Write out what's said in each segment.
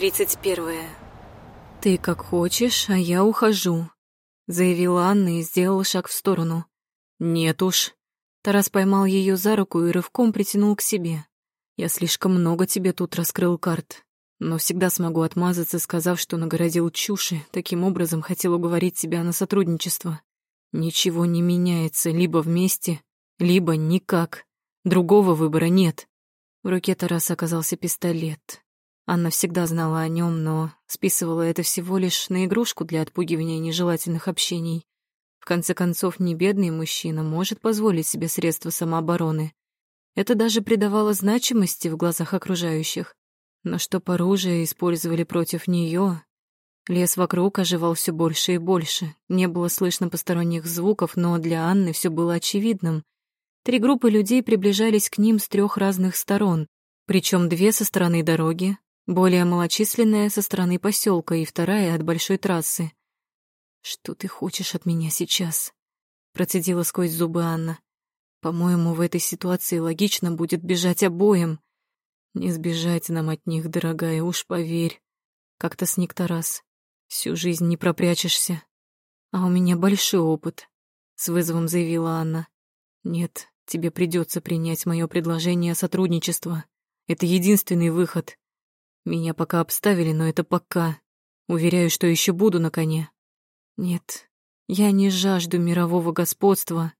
Тридцать первое. «Ты как хочешь, а я ухожу», — заявила Анна и сделала шаг в сторону. «Нет уж». Тарас поймал ее за руку и рывком притянул к себе. «Я слишком много тебе тут раскрыл карт, но всегда смогу отмазаться, сказав, что нагородил чуши, таким образом хотел уговорить тебя на сотрудничество. Ничего не меняется, либо вместе, либо никак. Другого выбора нет». В руке Тараса оказался пистолет. Анна всегда знала о нем, но списывала это всего лишь на игрушку для отпугивания нежелательных общений. В конце концов, не бедный мужчина может позволить себе средства самообороны. Это даже придавало значимости в глазах окружающих. Но чтоб оружие использовали против нее, лес вокруг оживал все больше и больше. Не было слышно посторонних звуков, но для Анны все было очевидным. Три группы людей приближались к ним с трех разных сторон, причем две со стороны дороги, более малочисленная со стороны поселка и вторая от большой трассы. «Что ты хочешь от меня сейчас?» — процедила сквозь зубы Анна. «По-моему, в этой ситуации логично будет бежать обоим. Не сбежать нам от них, дорогая, уж поверь. Как-то сник Тарас. Всю жизнь не пропрячешься. А у меня большой опыт», — с вызовом заявила Анна. «Нет, тебе придется принять мое предложение о сотрудничестве. Это единственный выход. Меня пока обставили, но это пока. Уверяю, что еще буду на коне. Нет, я не жажду мирового господства,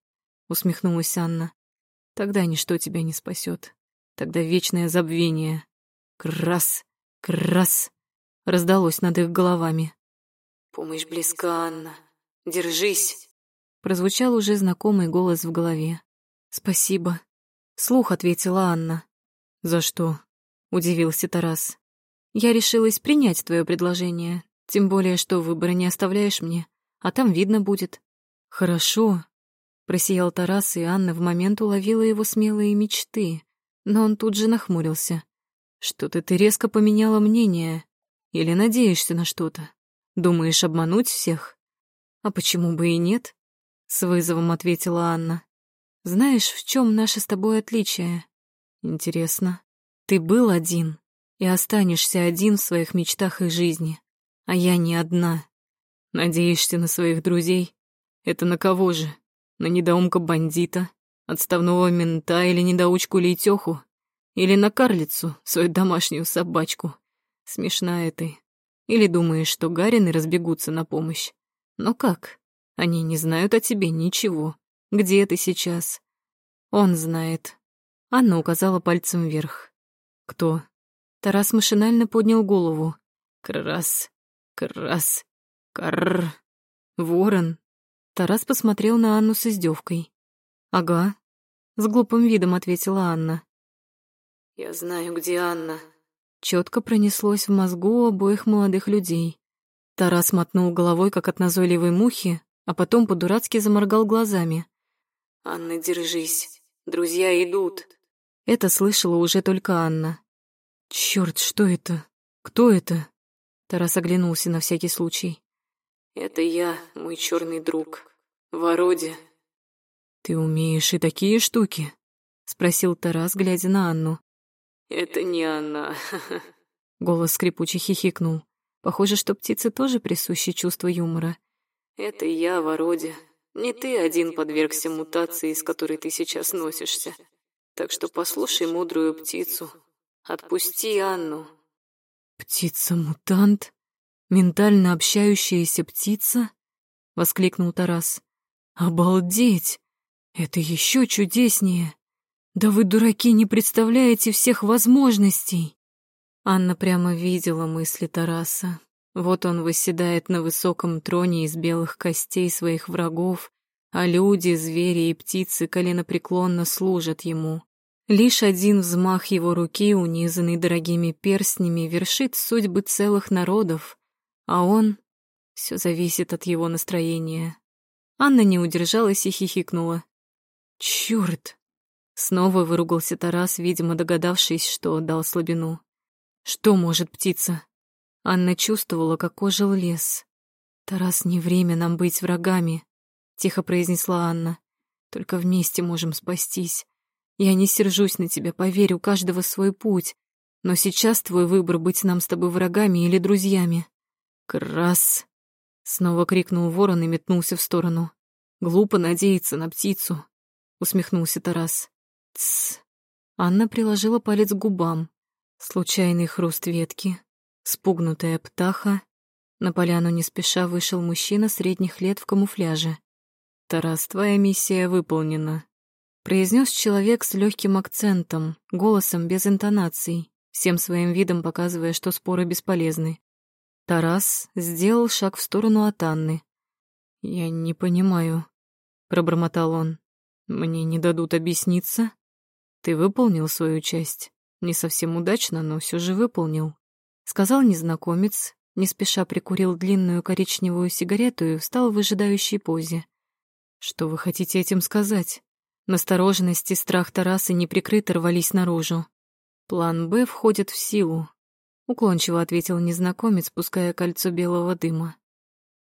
усмехнулась Анна. Тогда ничто тебя не спасет. Тогда вечное забвение. Крас, крас, раздалось над их головами. Помощь близка, Анна. Держись. Прозвучал уже знакомый голос в голове. Спасибо. Слух ответила Анна. За что? Удивился Тарас. Я решилась принять твое предложение, тем более, что выбора не оставляешь мне, а там видно будет. Хорошо. Просиял Тарас, и Анна в момент уловила его смелые мечты, но он тут же нахмурился. Что-то ты резко поменяла мнение. Или надеешься на что-то? Думаешь обмануть всех? А почему бы и нет? С вызовом ответила Анна. Знаешь, в чем наше с тобой отличие? Интересно. Ты был один, и останешься один в своих мечтах и жизни. А я не одна. Надеешься на своих друзей? Это на кого же? На недоумка-бандита, отставного мента или недоучку Лейтёху? Или на карлицу, свою домашнюю собачку? Смешная ты. Или думаешь, что Гарины разбегутся на помощь? Но как? Они не знают о тебе ничего. Где ты сейчас? Он знает. Анна указала пальцем вверх. Кто? Тарас машинально поднял голову. «Крас, крас, карр, ворон». Тарас посмотрел на Анну с издевкой. «Ага», — с глупым видом ответила Анна. «Я знаю, где Анна», — четко пронеслось в мозгу обоих молодых людей. Тарас мотнул головой, как от назойливой мухи, а потом по-дурацки заморгал глазами. «Анна, держись, друзья идут». Это слышала уже только Анна. Черт, что это? Кто это? Тарас оглянулся на всякий случай. Это я, мой черный друг. Вородя. Ты умеешь и такие штуки? Спросил Тарас, глядя на Анну. Это не она. Голос скрипуче хихикнул. Похоже, что птице тоже присуще чувство юмора. Это я, Вородя. Не ты один подвергся мутации, с которой ты сейчас носишься. Так что послушай мудрую птицу, Отпусти Анну. Птица-мутант? Ментально общающаяся птица? Воскликнул Тарас. Обалдеть! Это еще чудеснее! Да вы, дураки, не представляете всех возможностей! Анна прямо видела мысли Тараса. Вот он выседает на высоком троне из белых костей своих врагов, а люди, звери и птицы коленопреклонно служат ему. Лишь один взмах его руки, унизанный дорогими перстнями, вершит судьбы целых народов, а он... Все зависит от его настроения. Анна не удержалась и хихикнула. «Чёрт!» Снова выругался Тарас, видимо, догадавшись, что дал слабину. «Что может птица?» Анна чувствовала, как ожил лес. «Тарас, не время нам быть врагами», — тихо произнесла Анна. «Только вместе можем спастись. Я не сержусь на тебя, поверь, у каждого свой путь. Но сейчас твой выбор быть нам с тобой врагами или друзьями. Крас! Снова крикнул ворон и метнулся в сторону. Глупо надеяться на птицу, усмехнулся Тарас. Тсс. Анна приложила палец к губам. Случайный хруст ветки, спугнутая птаха. На поляну не спеша вышел мужчина средних лет в камуфляже. «Тарас, твоя миссия выполнена», — произнес человек с легким акцентом, голосом без интонаций, всем своим видом показывая, что споры бесполезны. Тарас сделал шаг в сторону от Анны. «Я не понимаю», — пробормотал он. «Мне не дадут объясниться?» «Ты выполнил свою часть. Не совсем удачно, но все же выполнил», — сказал незнакомец, не спеша прикурил длинную коричневую сигарету и встал в выжидающей позе. «Что вы хотите этим сказать?» Настороженность и страх Тараса неприкрыто рвались наружу. «План «Б» входит в силу», — уклончиво ответил незнакомец, пуская кольцо белого дыма.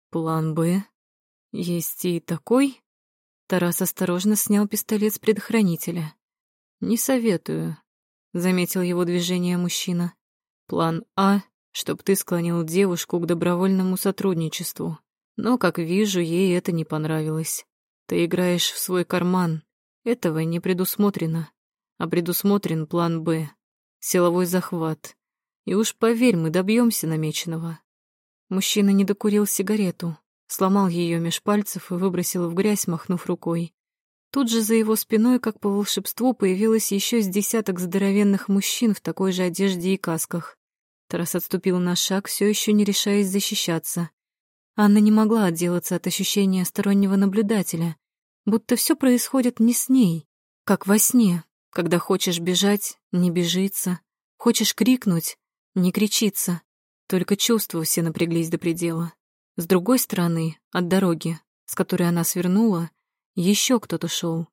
«План «Б»? Есть и такой?» Тарас осторожно снял пистолет с предохранителя. «Не советую», — заметил его движение мужчина. «План А, чтоб ты склонил девушку к добровольному сотрудничеству. Но, как вижу, ей это не понравилось. Ты играешь в свой карман. Этого не предусмотрено. А предусмотрен план «Б» — силовой захват. И уж поверь, мы добьемся намеченного». Мужчина не докурил сигарету, сломал ее меж пальцев и выбросил в грязь, махнув рукой. Тут же за его спиной, как по волшебству, появилось еще с десяток здоровенных мужчин в такой же одежде и касках. Тарас отступил на шаг, все еще не решаясь защищаться. Анна не могла отделаться от ощущения стороннего наблюдателя, будто все происходит не с ней, как во сне, когда хочешь бежать — не бежится, хочешь крикнуть — не кричится, только чувства все напряглись до предела. С другой стороны, от дороги, с которой она свернула, еще кто-то шел.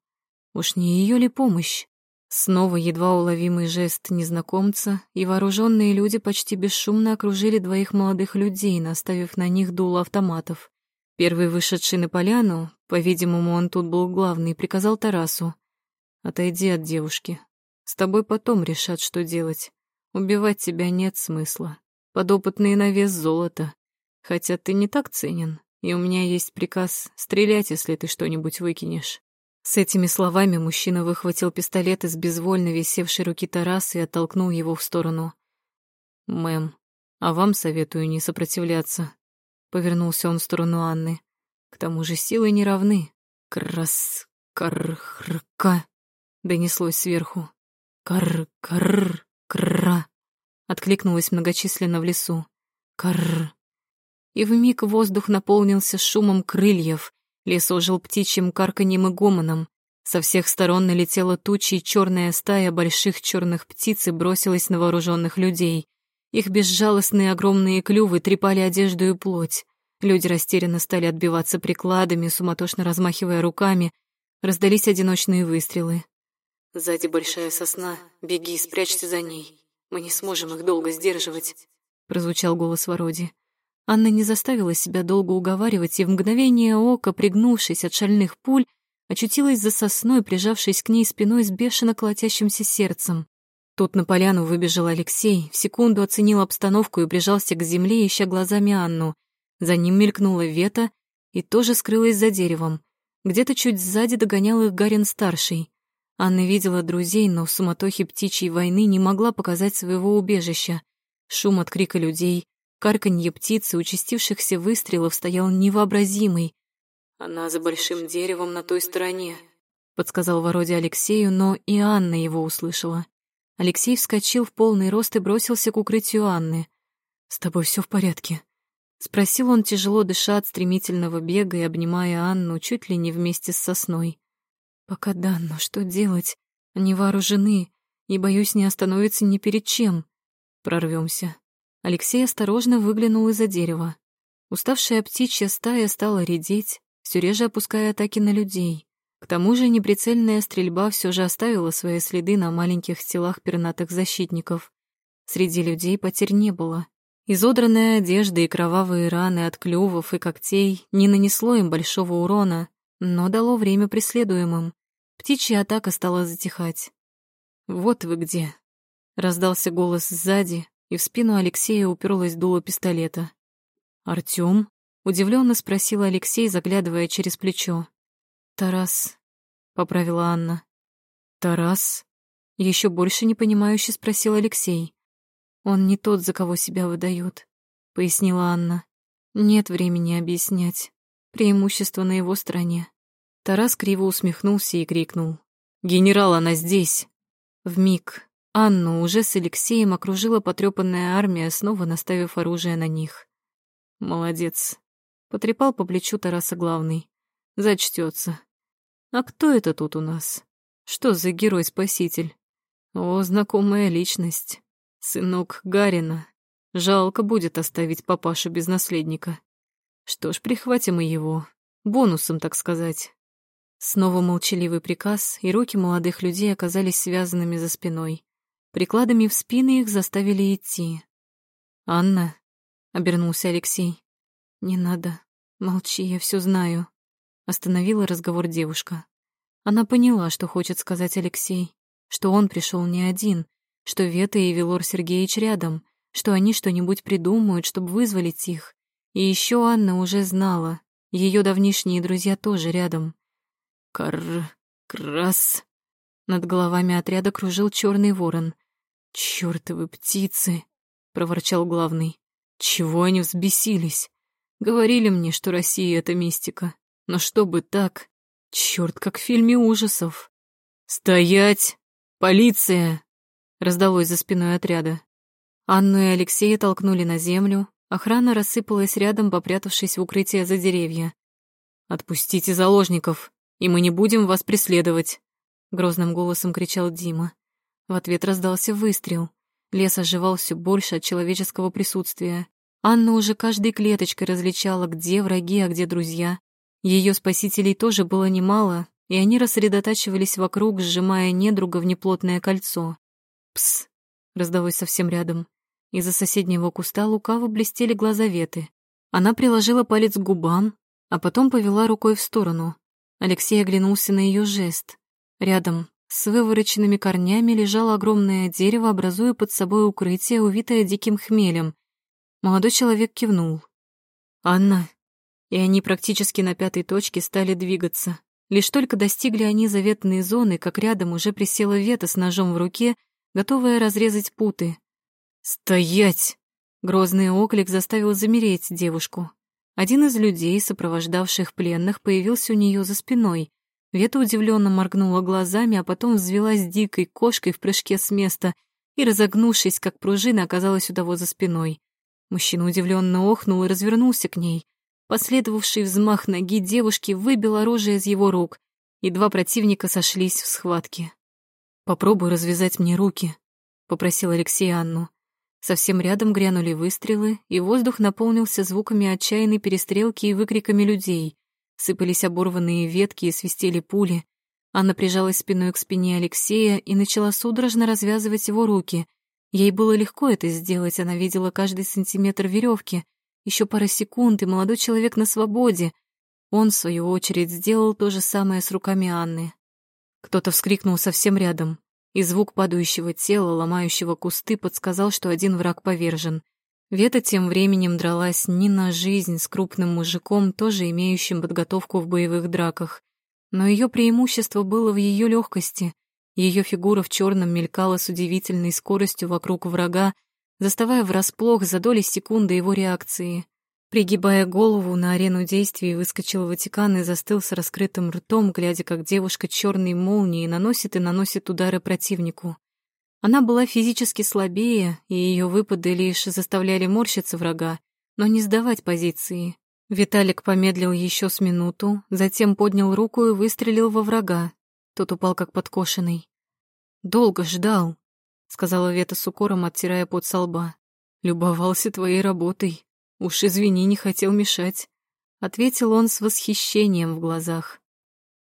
Уж не ее ли помощь? Снова едва уловимый жест незнакомца, и вооруженные люди почти бесшумно окружили двоих молодых людей, наставив на них дуло автоматов. Первый вышедший на поляну, по-видимому, он тут был главный, приказал Тарасу. «Отойди от девушки. С тобой потом решат, что делать. Убивать тебя нет смысла. Подопытный на вес золота. Хотя ты не так ценен и у меня есть приказ стрелять, если ты что-нибудь выкинешь». С этими словами мужчина выхватил пистолет из безвольно висевшей руки Тараса и оттолкнул его в сторону. «Мэм, а вам советую не сопротивляться», — повернулся он в сторону Анны. «К тому же силы не равны. Крас... кар-хрка», — донеслось сверху. «Кар-кар-кра», — откликнулось многочисленно в лесу. «Кар...» и вмиг воздух наполнился шумом крыльев, лес ожил птичьим карканьем и гомоном. Со всех сторон налетела туча, и черная стая больших черных птиц и бросилась на вооруженных людей. Их безжалостные огромные клювы трепали одежду и плоть. Люди растерянно стали отбиваться прикладами, суматошно размахивая руками. Раздались одиночные выстрелы. «Сзади большая сосна. Беги, спрячься за ней. Мы не сможем их долго сдерживать», — прозвучал голос Вороди. Анна не заставила себя долго уговаривать и в мгновение ока, пригнувшись от шальных пуль, очутилась за сосной, прижавшись к ней спиной с бешено колотящимся сердцем. Тут на поляну выбежал Алексей, в секунду оценил обстановку и прижался к земле, ища глазами Анну. За ним мелькнула Вета и тоже скрылась за деревом. Где-то чуть сзади догонял их Гарин-старший. Анна видела друзей, но в суматохе птичьей войны не могла показать своего убежища. Шум от крика людей, Карканье птицы, участившихся выстрелов, стоял невообразимый. «Она за большим деревом на той стороне», — подсказал Вородя Алексею, но и Анна его услышала. Алексей вскочил в полный рост и бросился к укрытию Анны. «С тобой все в порядке?» — спросил он, тяжело дыша от стремительного бега и обнимая Анну чуть ли не вместе с сосной. «Пока да, но что делать? Они вооружены, и, боюсь, не остановятся ни перед чем. Прорвемся. Алексей осторожно выглянул из-за дерева. Уставшая птичья стая стала редеть, все реже опуская атаки на людей. К тому же неприцельная стрельба все же оставила свои следы на маленьких телах пернатых защитников. Среди людей потерь не было. Изодранная одежда и кровавые раны от клювов и когтей не нанесло им большого урона, но дало время преследуемым. Птичья атака стала затихать. «Вот вы где», Раздался голос сзади, и в спину Алексея уперлась дуло пистолета. «Артём?» — удивлённо спросил Алексей, заглядывая через плечо. «Тарас», — поправила Анна. «Тарас?» — ещё больше непонимающе спросил Алексей. «Он не тот, за кого себя выдаёт», — пояснила Анна. «Нет времени объяснять. Преимущество на его стороне». Тарас криво усмехнулся и крикнул. «Генерал, она здесь!» В миг Анну уже с Алексеем окружила потрёпанная армия, снова наставив оружие на них. Молодец. Потрепал по плечу Тараса главный. Зачтется. А кто это тут у нас? Что за герой-спаситель? О, знакомая личность. Сынок Гарина. Жалко будет оставить папашу без наследника. Что ж, прихватим и его. Бонусом, так сказать. Снова молчаливый приказ, и руки молодых людей оказались связанными за спиной. Прикладами в спины их заставили идти. «Анна», обернулся Алексей. Не надо. Молчи, я все знаю. Остановила разговор девушка. Она поняла, что хочет сказать Алексей, что он пришел не один, что Вета и Велор Сергеевич рядом, что они что-нибудь придумают, чтобы вызволить их. И еще Анна уже знала, ее давнишние друзья тоже рядом. Кар... крас... Над головами отряда кружил черный ворон. «Чёртовы птицы!» — проворчал главный. Чего они взбесились? Говорили мне, что Россия — это мистика. Но чтобы так... Чёрт, как в фильме ужасов. «Стоять! Полиция!» Раздалось за спиной отряда. Анну и Алексея толкнули на землю. Охрана рассыпалась рядом, попрятавшись в укрытие за деревья. «Отпустите заложников, и мы не будем вас преследовать!» Грозным голосом кричал Дима. В ответ раздался выстрел. Лес оживал все больше от человеческого присутствия. Анна уже каждой клеточкой различала, где враги, а где друзья. Ее спасителей тоже было немало, и они рассредотачивались вокруг, сжимая недруга в неплотное кольцо. «Пс!» — раздалось совсем рядом. Из-за соседнего куста лукаво блестели глаза Веты. Она приложила палец к губам, а потом повела рукой в сторону. Алексей оглянулся на ее жест. Рядом, с вывороченными корнями лежало огромное дерево, образуя под собой укрытие, увитое диким хмелем. Молодой человек кивнул. «Анна». И они практически на пятой точке стали двигаться. Лишь только достигли они заветной зоны, как рядом уже присела Вета с ножом в руке, готовая разрезать путы. «Стоять!» Грозный оклик заставил замереть девушку. Один из людей, сопровождавших пленных, появился у нее за спиной. Вета удивленно моргнула глазами, а потом взвелась дикой кошкой в прыжке с места и, разогнувшись, как пружина, оказалась у того за спиной. Мужчина удивленно охнул и развернулся к ней. Последовавший взмах ноги девушки выбил оружие из его рук, и два противника сошлись в схватке. «Попробуй развязать мне руки», — попросил Алексей Анну. Совсем рядом грянули выстрелы, и воздух наполнился звуками отчаянной перестрелки и выкриками людей. Сыпались оборванные ветки и свистели пули. Анна прижалась спиной к спине Алексея и начала судорожно развязывать его руки. Ей было легко это сделать, она видела каждый сантиметр веревки. Еще пара секунд, и молодой человек на свободе. Он, в свою очередь, сделал то же самое с руками Анны. Кто-то вскрикнул совсем рядом, и звук падающего тела, ломающего кусты, подсказал, что один враг повержен — Вета тем временем дралась не на жизнь с крупным мужиком, тоже имеющим подготовку в боевых драках. Но ее преимущество было в ее легкости. Ее фигура в черном мелькала с удивительной скоростью вокруг врага, заставая врасплох за доли секунды его реакции. Пригибая голову на арену действий, выскочил Ватикан и застыл с раскрытым ртом, глядя, как девушка черной молнией наносит и наносит удары противнику. Она была физически слабее, и ее выпады лишь заставляли морщиться врага, но не сдавать позиции. Виталик помедлил еще с минуту, затем поднял руку и выстрелил во врага. Тот упал как подкошенный. «Долго ждал», — сказала Вета с укором, оттирая пот со лба. «Любовался твоей работой. Уж извини, не хотел мешать», — ответил он с восхищением в глазах.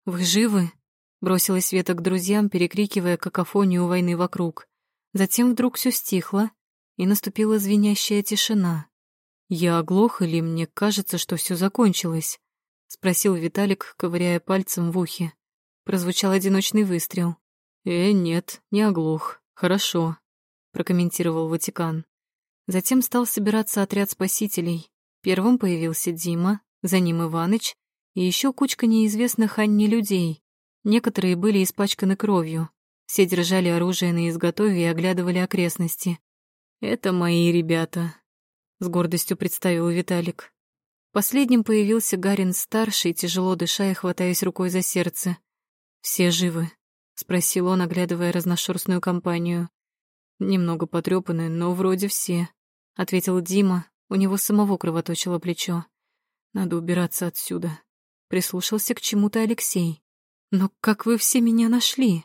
«Вы живы?» — бросилась Вета к друзьям, перекрикивая какофонию войны вокруг. Затем вдруг все стихло, и наступила звенящая тишина. «Я оглох или мне кажется, что все закончилось?» — спросил Виталик, ковыряя пальцем в ухе. Прозвучал одиночный выстрел. «Э, нет, не оглох. Хорошо». прокомментировал Ватикан. Затем стал собираться отряд спасителей. Первым появился Дима, за ним Иваныч и еще кучка неизвестных Анне людей. Некоторые были испачканы кровью. Все держали оружие на изготове и оглядывали окрестности. «Это мои ребята», — с гордостью представил Виталик. Последним появился Гарин-старший, тяжело дыша и хватаясь рукой за сердце. «Все живы?» — спросил он, оглядывая разношерстную компанию. «Немного потрёпаны, но вроде все», — ответил Дима. У него самого кровоточило плечо. «Надо убираться отсюда». Прислушался к чему-то Алексей. «Но как вы все меня нашли?»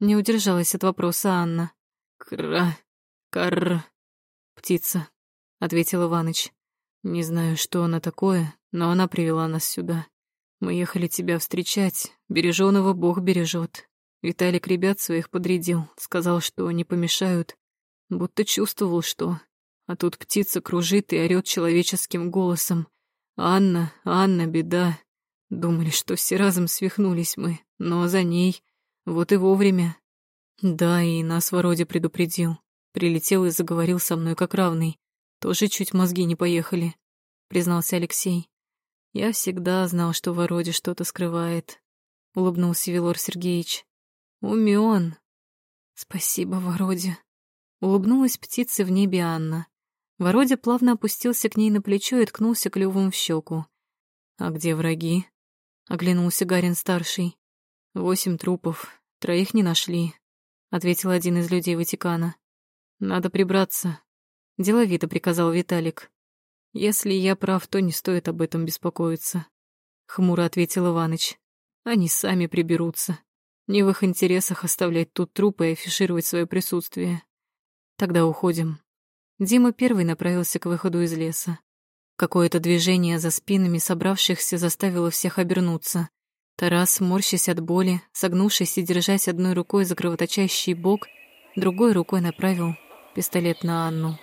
Не удержалась от вопроса Анна. «Кра... кар... птица», — ответил Иваныч. «Не знаю, что она такое, но она привела нас сюда. Мы ехали тебя встречать, береженого Бог бережет. Виталик ребят своих подрядил, сказал, что не помешают, будто чувствовал, что... А тут птица кружит и орёт человеческим голосом. «Анна, Анна, беда!» Думали, что все разом свихнулись мы, но за ней... Вот и вовремя. Да, и нас вроде предупредил. Прилетел и заговорил со мной как равный. Тоже чуть мозги не поехали, признался Алексей. Я всегда знал, что Вороде что-то скрывает, улыбнулся Вилор Сергеевич. Умён. Спасибо, Вородя. Улыбнулась птица в небе Анна. Вородя плавно опустился к ней на плечо и ткнулся клювом в щеку. «А где враги?» — оглянулся Гарин-старший. «Восемь трупов, троих не нашли», — ответил один из людей Ватикана. «Надо прибраться», — деловито приказал Виталик. «Если я прав, то не стоит об этом беспокоиться», — хмуро ответил Иваныч. «Они сами приберутся». Не в их интересах оставлять тут трупы и афишировать свое присутствие. Тогда уходим. Дима первый направился к выходу из леса. Какое-то движение за спинами собравшихся заставило всех обернуться. Тарас, морщась от боли, согнувшись и держась одной рукой за кровоточащий бок, другой рукой направил пистолет на Анну.